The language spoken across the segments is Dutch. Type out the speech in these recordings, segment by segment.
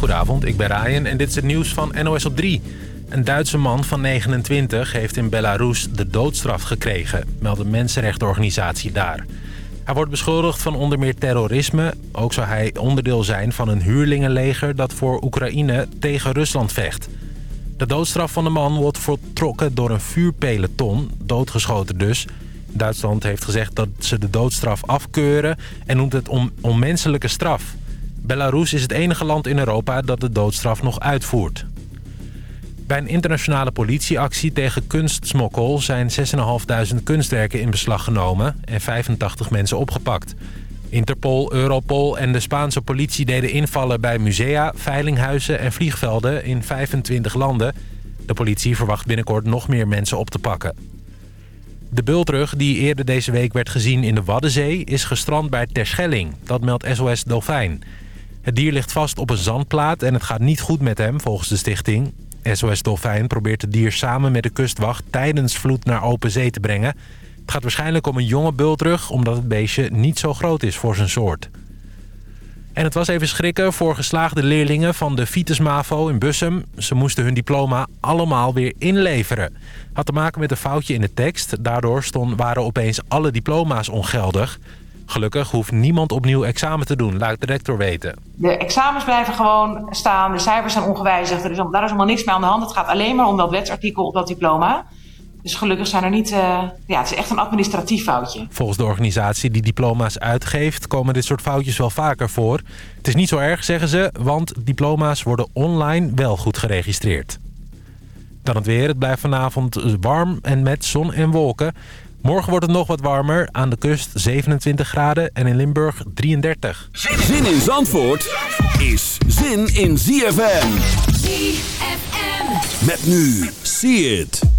Goedenavond, ik ben Ryan en dit is het nieuws van NOS op 3. Een Duitse man van 29 heeft in Belarus de doodstraf gekregen, meldt een mensenrechtenorganisatie daar. Hij wordt beschuldigd van onder meer terrorisme. Ook zou hij onderdeel zijn van een huurlingenleger dat voor Oekraïne tegen Rusland vecht. De doodstraf van de man wordt voltrokken door een vuurpeloton, doodgeschoten dus. Duitsland heeft gezegd dat ze de doodstraf afkeuren en noemt het om onmenselijke straf. Belarus is het enige land in Europa dat de doodstraf nog uitvoert. Bij een internationale politieactie tegen kunstsmokkel zijn 6.500 kunstwerken in beslag genomen en 85 mensen opgepakt. Interpol, Europol en de Spaanse politie deden invallen bij musea, veilinghuizen en vliegvelden in 25 landen. De politie verwacht binnenkort nog meer mensen op te pakken. De bultrug die eerder deze week werd gezien in de Waddenzee is gestrand bij Terschelling. Dat meldt SOS Dolfijn. Het dier ligt vast op een zandplaat en het gaat niet goed met hem volgens de stichting. SOS Dolfijn probeert het dier samen met de kustwacht tijdens vloed naar open zee te brengen. Het gaat waarschijnlijk om een jonge bultrug omdat het beestje niet zo groot is voor zijn soort. En het was even schrikken voor geslaagde leerlingen van de Vitus Mavo in Bussum. Ze moesten hun diploma allemaal weer inleveren. Had te maken met een foutje in de tekst. Daardoor waren opeens alle diploma's ongeldig. Gelukkig hoeft niemand opnieuw examen te doen, laat de rector weten. De examens blijven gewoon staan, de cijfers zijn ongewijzigd. Er is, daar is allemaal niks mee aan de hand. Het gaat alleen maar om dat wetsartikel op dat diploma. Dus gelukkig zijn er niet... Uh, ja, het is echt een administratief foutje. Volgens de organisatie die diploma's uitgeeft... komen dit soort foutjes wel vaker voor. Het is niet zo erg, zeggen ze, want diploma's worden online wel goed geregistreerd. Dan het weer. Het blijft vanavond warm en met zon en wolken. Morgen wordt het nog wat warmer. Aan de kust 27 graden en in Limburg 33. Zin in Zandvoort is zin in ZFM. ZFM. Met nu. See it.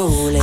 azules.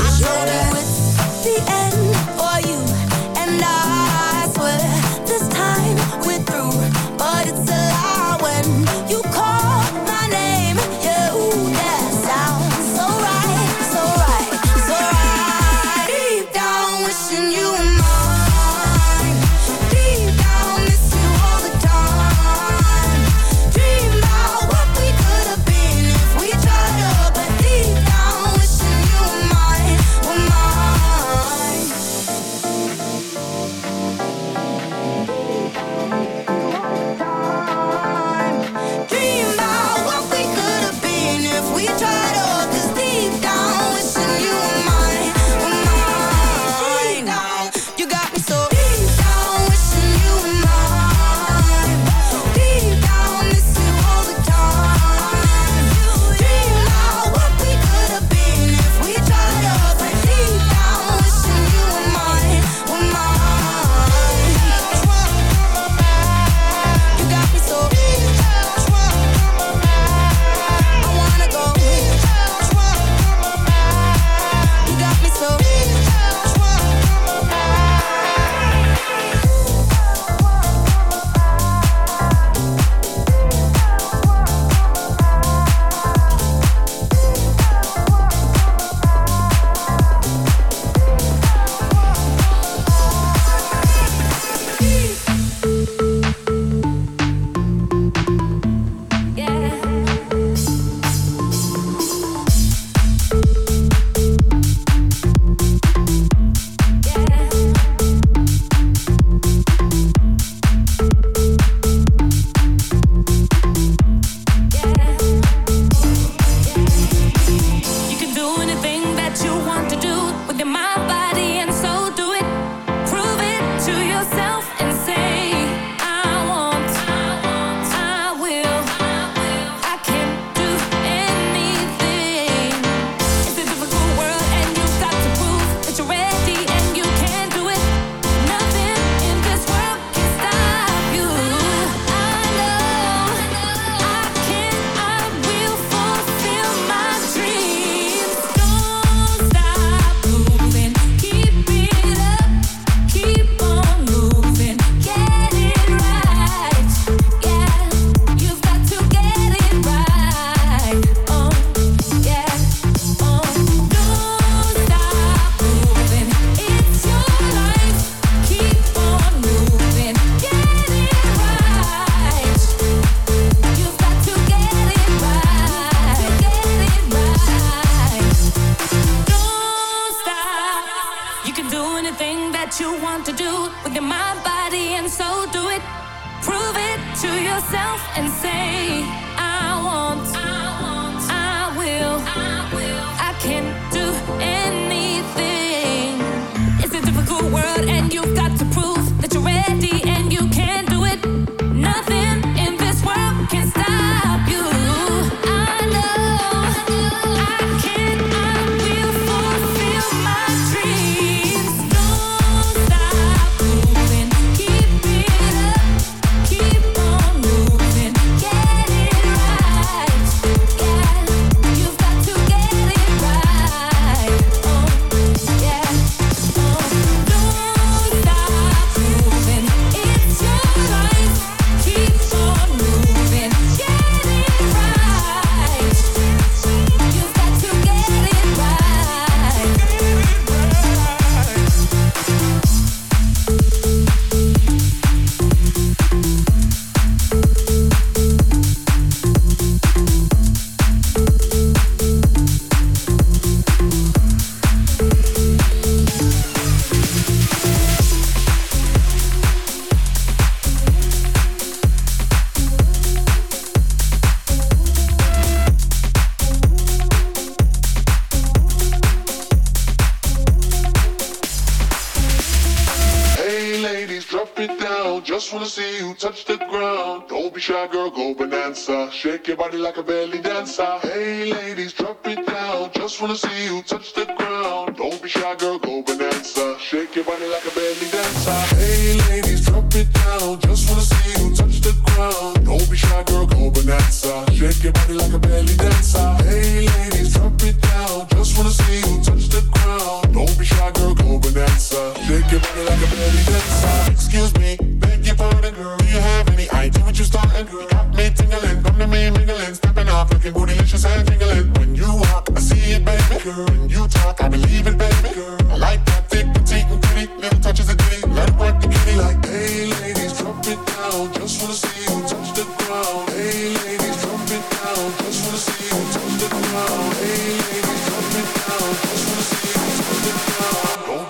Shake your body like a belly dancer. Hey ladies, drop it down. Just wanna see you touch the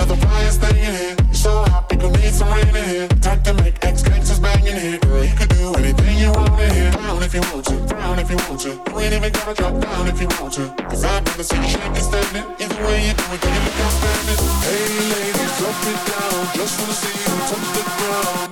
The flyest thing in here. So hot need some rain in here. Time to make X gangsters banging here. Girl, you could do anything you want in here. Down if you want to, down if you want to. You ain't even gotta drop down if you want to. Cause I've never seen you shaking standing. Either way you do it, girl, you look outstanding. Hey ladies, drop it down. Just wanna see you touch the ground.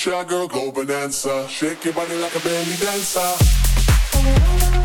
shy, girl, go bonanza. Shake your body like a belly dancer.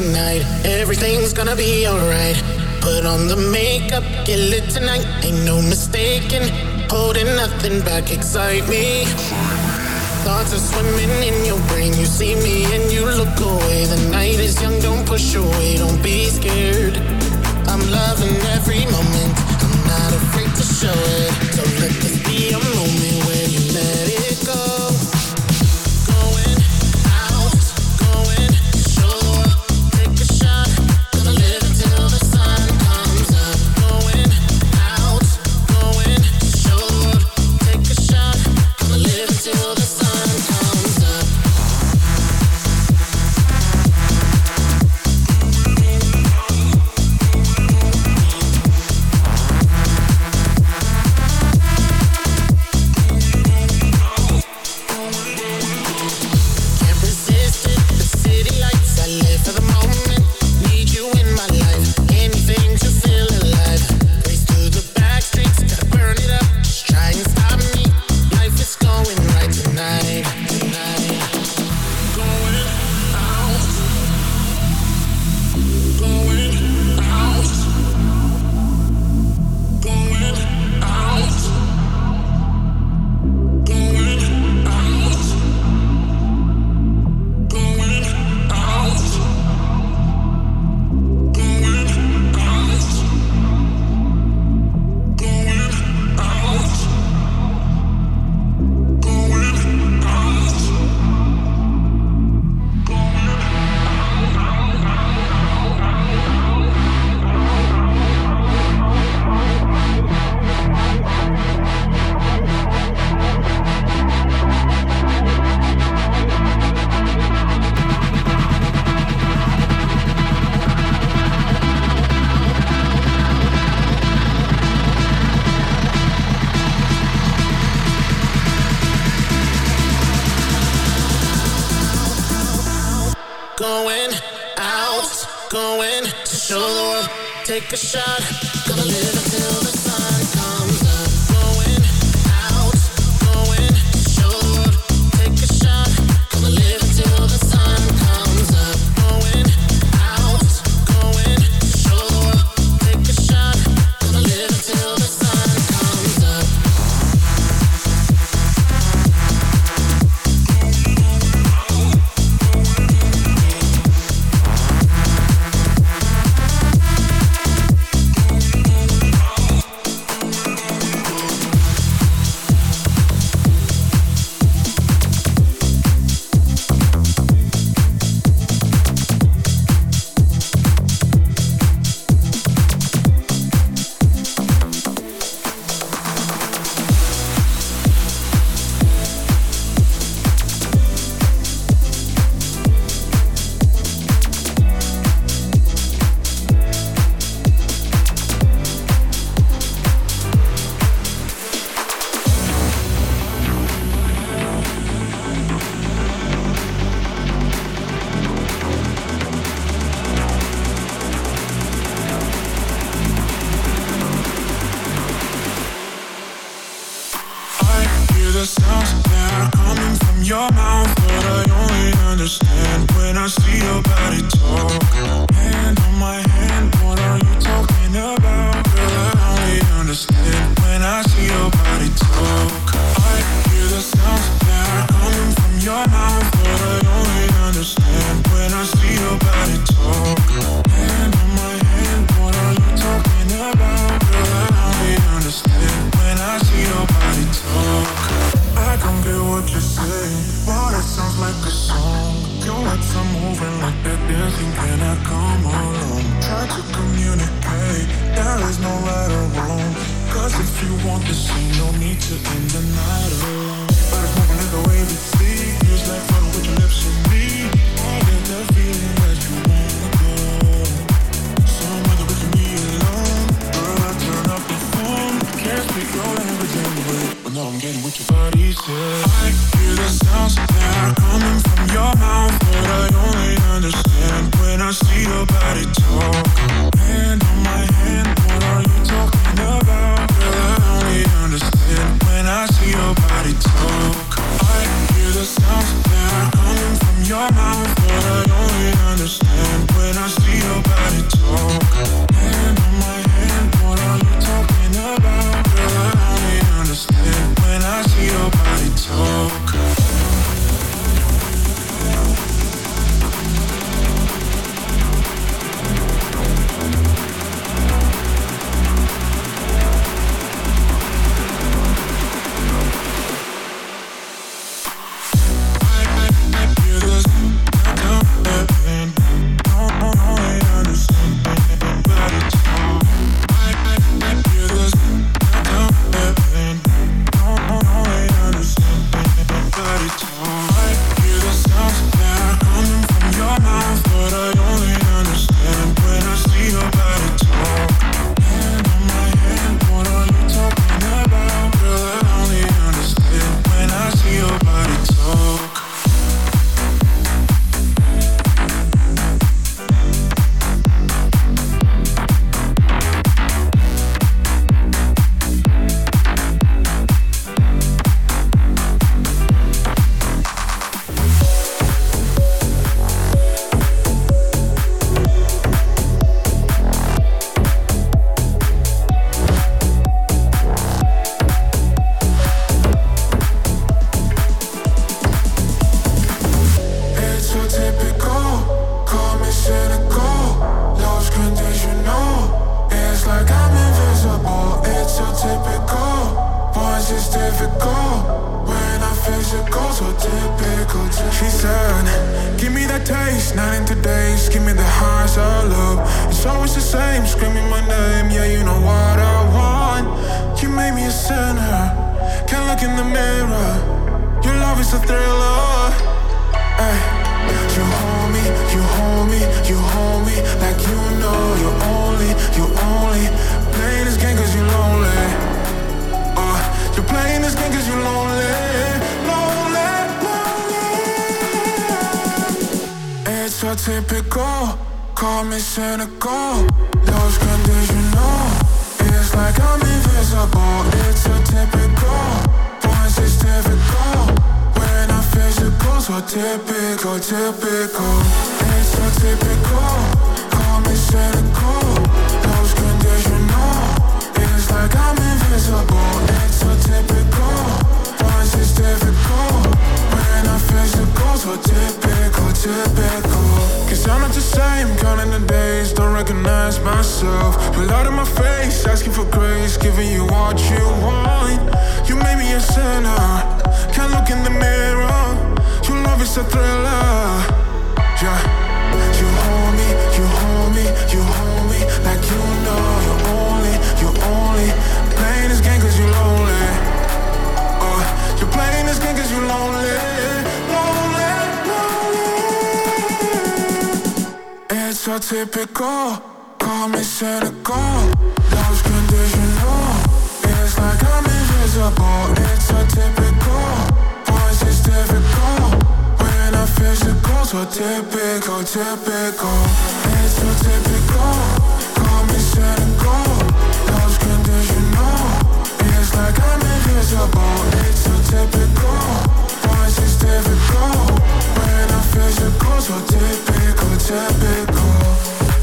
tonight. Everything's gonna be alright. Put on the makeup, get lit tonight. Ain't no mistaking. Holding nothing back, excite me. Thoughts are swimming in your brain. You see me and you look away. The night is young, don't push away, don't be scared. I'm loving every moment. I'm not afraid to show it. So let so typical. Call me cynical. Love's conditional. It's like I'm invisible. It's so typical. Voice is difficult. When I'm physical, so typical, typical. It's so typical. Call me cynical. Love's conditional. It's like I'm invisible. It's so typical. Voice is difficult. physical, so typical, typical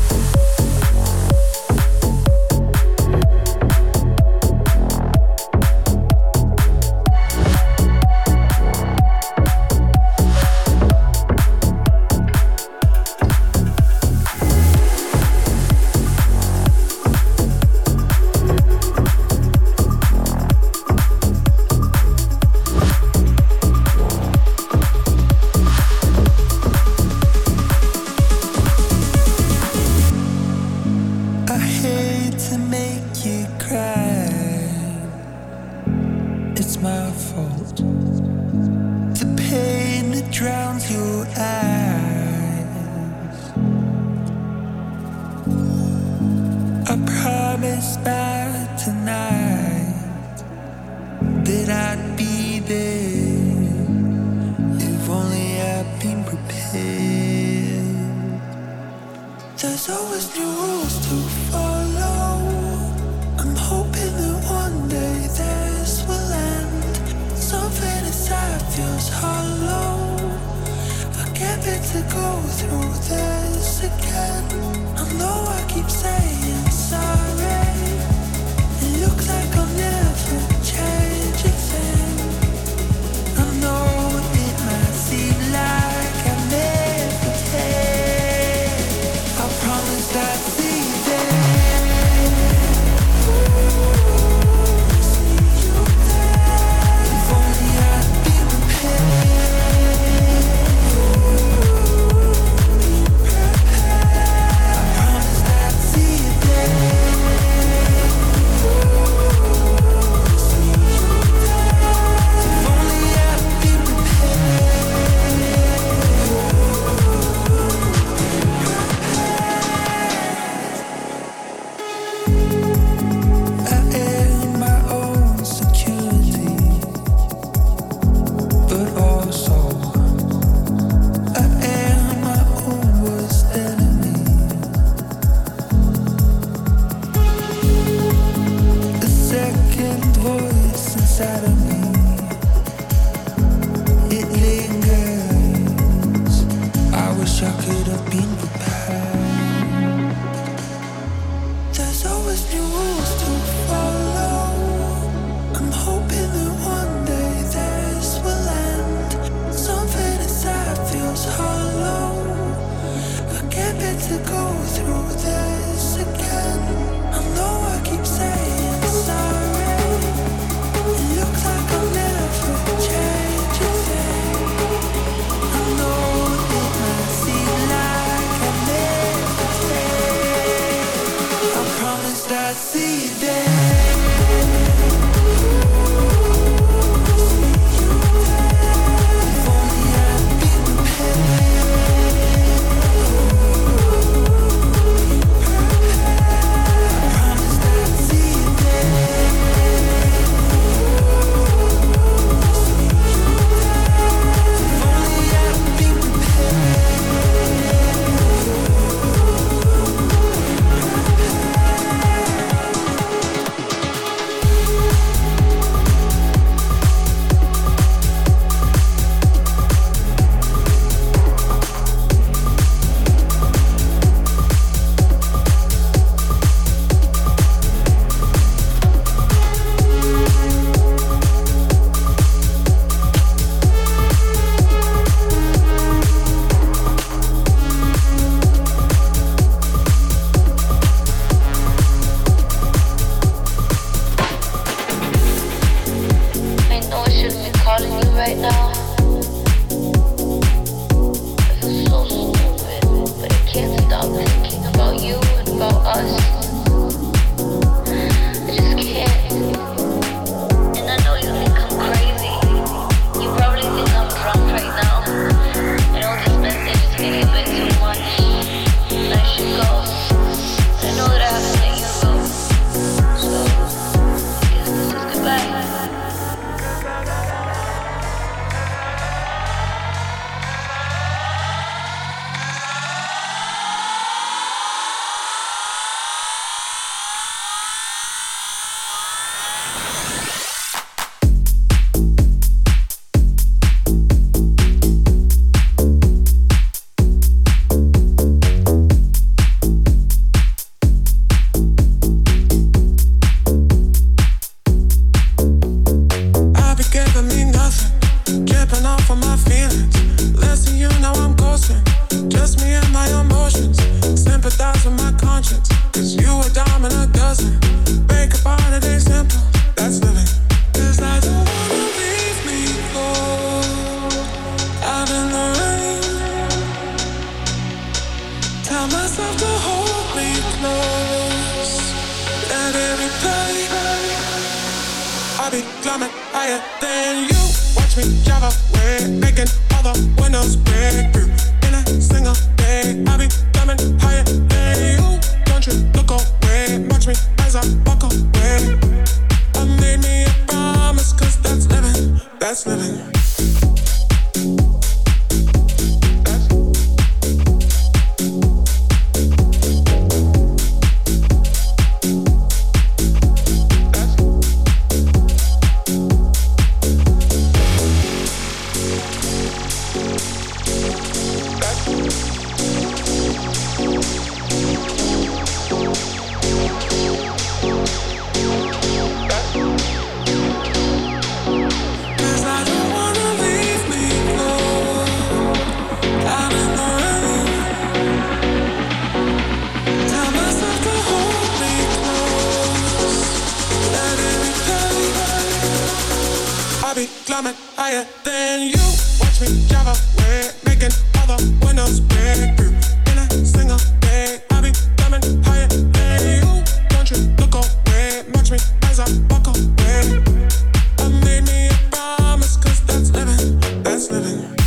living.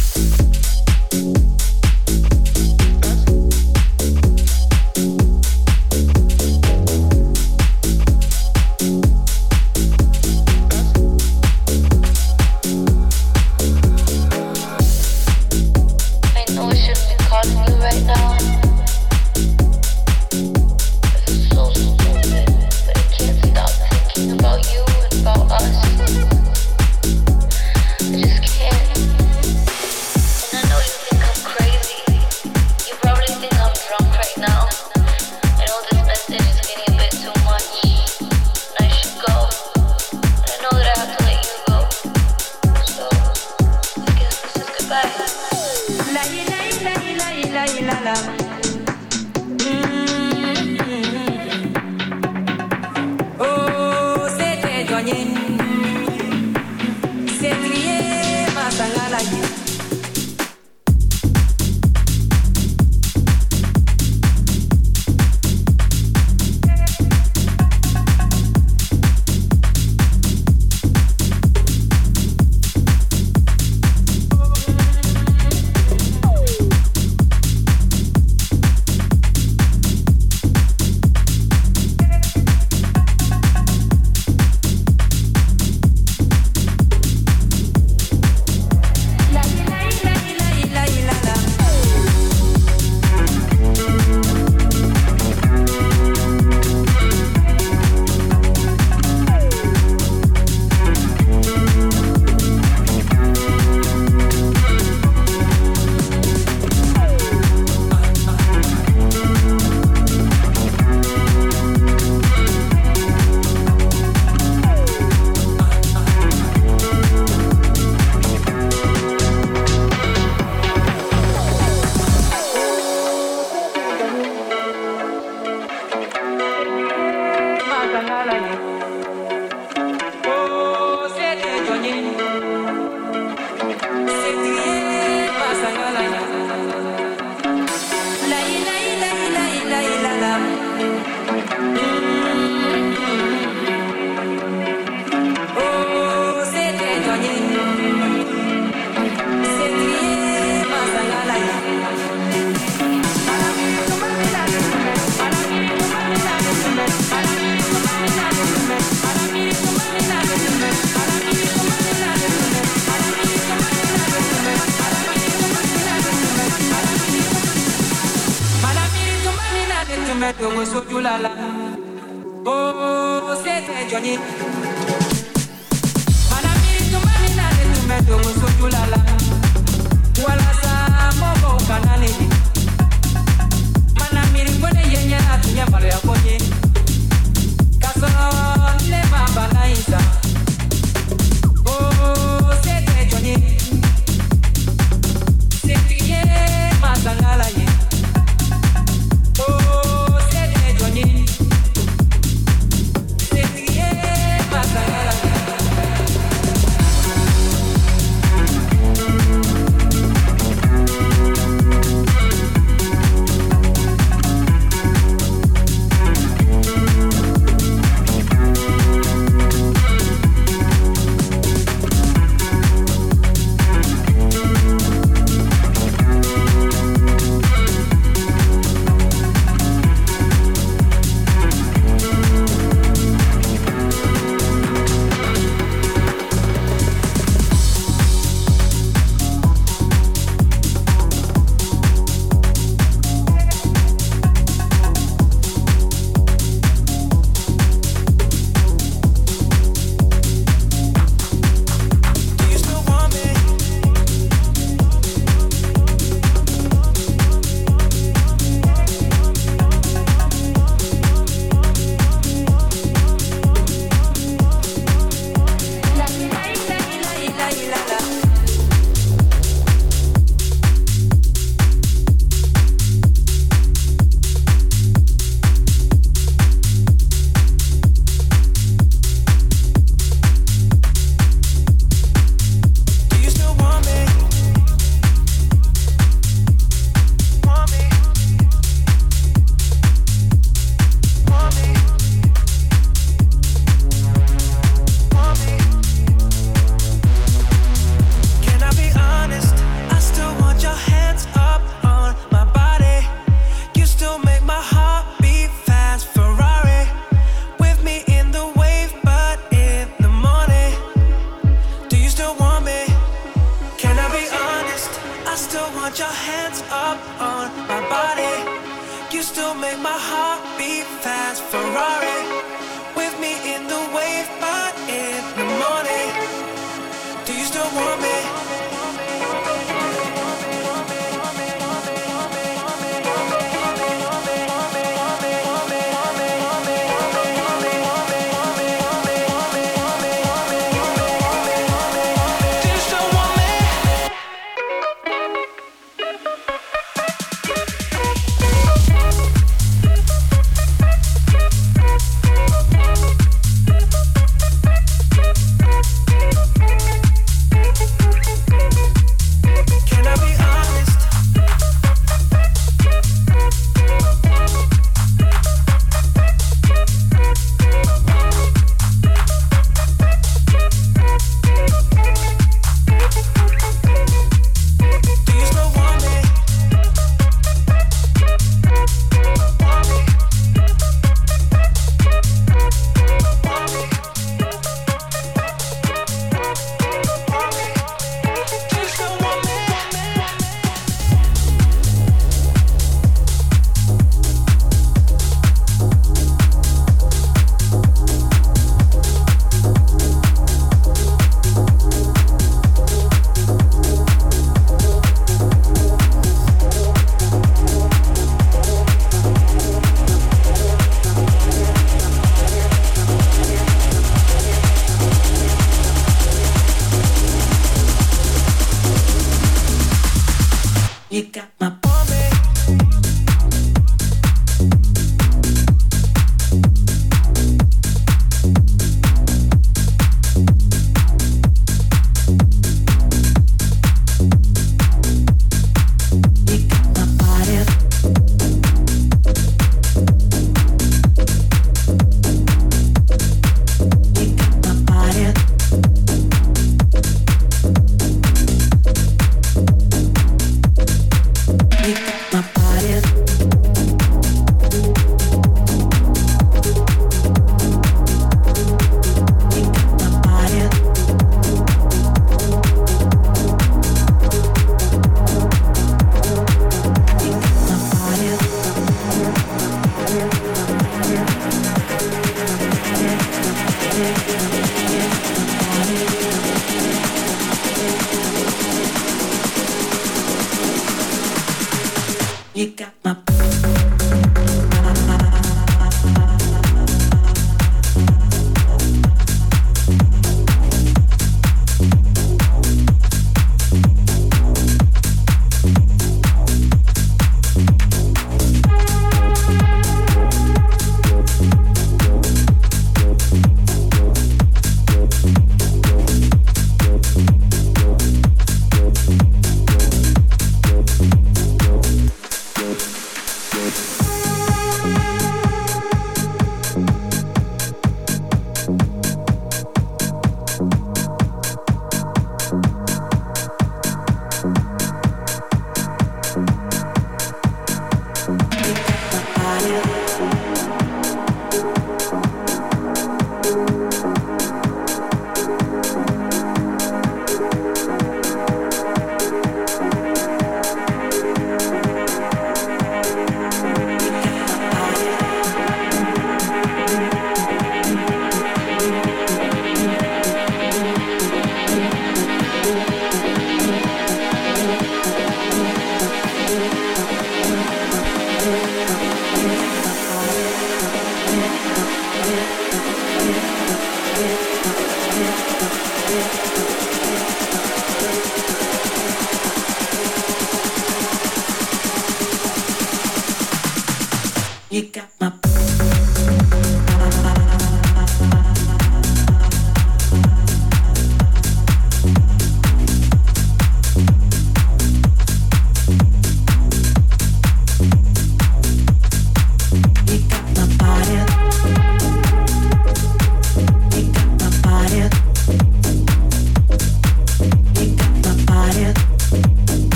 Yeah.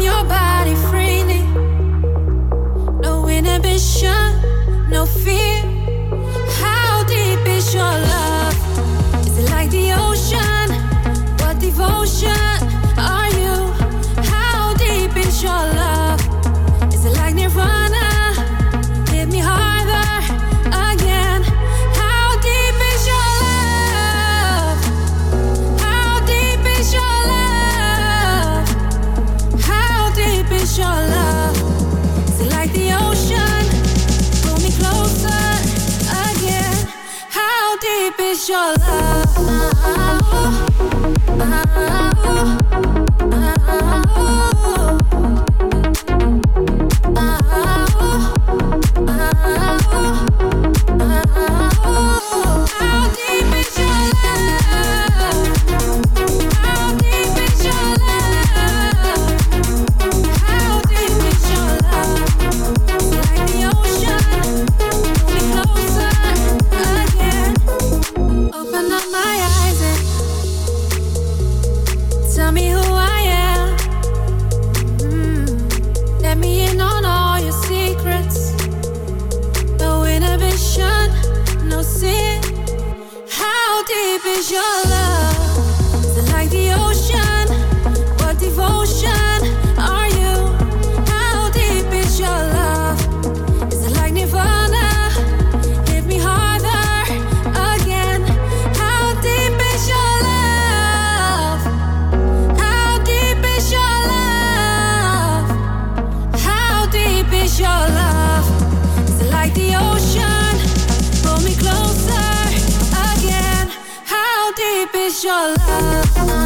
your body freely. No inhibition, no fear. How deep is your love? Is your love.